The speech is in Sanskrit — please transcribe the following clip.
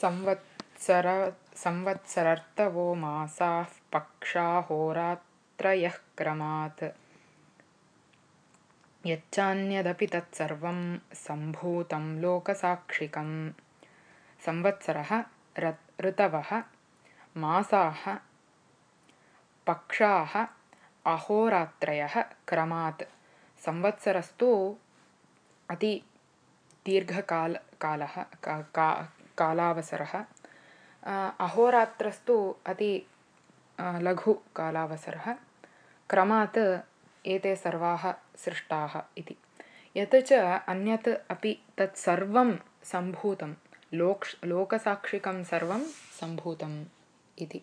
संवत्सर संवत्सरर्तवो मासाः पक्षाहोरात्रयः क्रमात्। यच्चान्यदपि तत्सर्वं सम्भूतं लोकसाक्षिकं संवत्सरः ऋतवः मासाः पक्षाः अहोरात्रयः क्रमात्। संवत्सरस्तु अति दीर्घकाल कालः का कालावसरः। अहोरात्रस्तु अति लघुकालावसरः क्रमात् एते सर्वाः सृष्टाः इति। यत् च अन्यत् अपि तत् सर्वं सम्भूतं। लोक् लोकसाक्षिकं सर्वं सम्भूतम् इति